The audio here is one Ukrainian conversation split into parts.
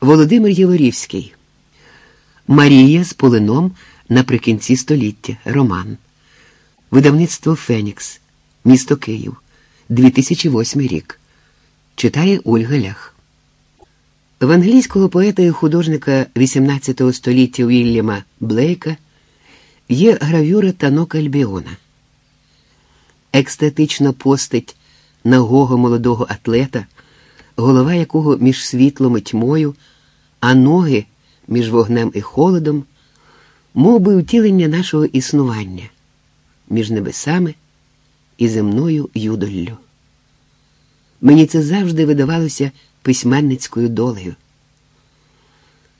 Володимир Єворівський. Марія з полином наприкінці століття. Роман. Видавництво Фенікс. Місто Київ. 2008 рік. Читає Ольга Лях. В англійського поета і художника XVIII століття Вільяма Блейка є гравюра танок Альбіона. Екстатична постать нагого молодого атлета, голова якого між світлом і тьмою, а ноги між вогнем і холодом, мов би втілення нашого існування між небесами і земною юдоллю. Мені це завжди видавалося письменницькою долею.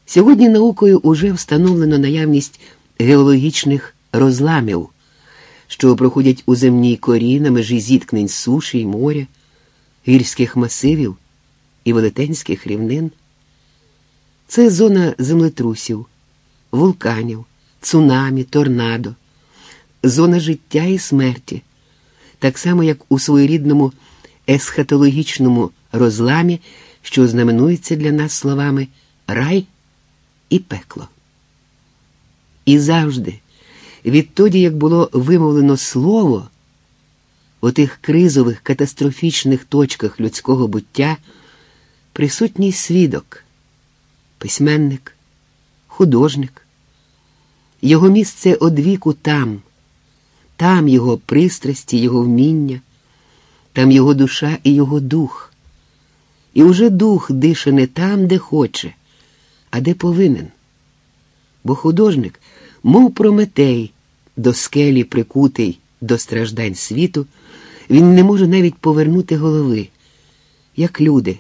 Сьогодні наукою уже встановлено наявність геологічних розламів, що проходять у земній корі на межі зіткнень суші й моря, гірських масивів і велетенських рівнин. Це зона землетрусів, вулканів, цунамі, торнадо, зона життя і смерті, так само як у своєрідному есхатологічному розламі, що знаменується для нас словами рай і пекло. І завжди, відтоді, як було вимовлено слово, у тих кризових катастрофічних точках людського буття присутній свідок, письменник, художник, його місце одвіку там, там його пристрасті, його вміння, там його душа і його дух. І уже дух дише не там, де хоче, а де повинен. Бо художник, мов Прометей, до скелі прикутий до страждань світу, він не може навіть повернути голови, як люди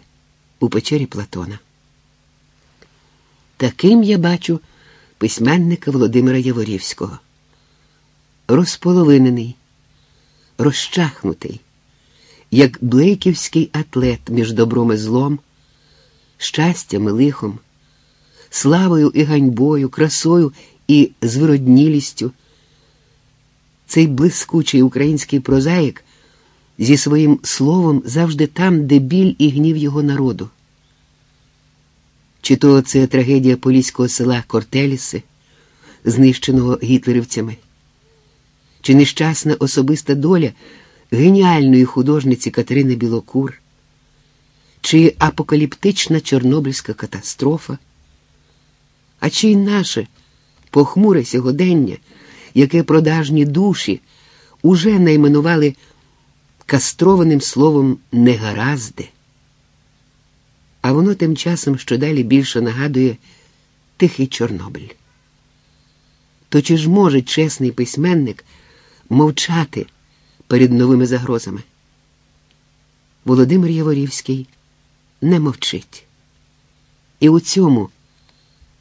у печері Платона. Таким я бачу письменника Володимира Яворівського. Розполовинений, розчахнутий, як блейківський атлет між добром і злом, щастям і лихом, славою і ганьбою, красою і звироднілістю. Цей блискучий український прозаїк зі своїм словом завжди там, де біль і гнів його народу. Чи то це трагедія поліського села Кортеліси, знищеного гітлерівцями, чи нещасна особиста доля геніальної художниці Катерини Білокур, чи апокаліптична Чорнобильська катастрофа, а чи й наше похмуре сьогодення, яке продажні душі уже найменували кастрованим словом негаразди. А воно тим часом що далі більше нагадує тихий Чорнобиль. То чи ж може чесний письменник мовчати перед новими загрозами? Володимир Яворівський не мовчить. І у цьому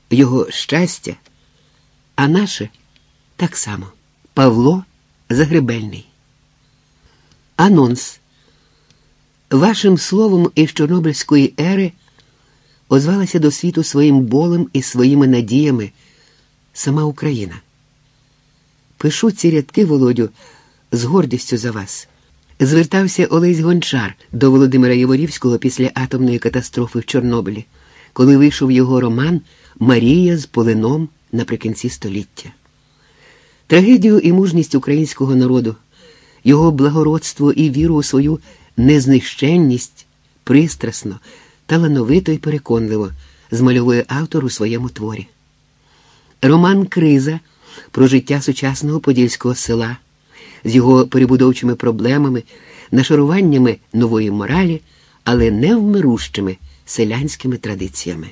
його щастя, а наше так само Павло Загребельний. Анонс. Вашим словом із Чорнобильської ери озвалася до світу своїм болем і своїми надіями сама Україна. Пишу ці рядки, Володю, з гордістю за вас. Звертався Олесь Гончар до Володимира Яворівського після атомної катастрофи в Чорнобилі, коли вийшов його роман Марія з полином наприкінці століття. Трагедію і мужність українського народу, його благородство і віру у свою незнищенність пристрасно, талановито і переконливо змальовує автор у своєму творі. Роман Криза про життя сучасного подільського села з його перебудовчими проблемами, нашаруваннями нової моралі, але невмирущими селянськими традиціями.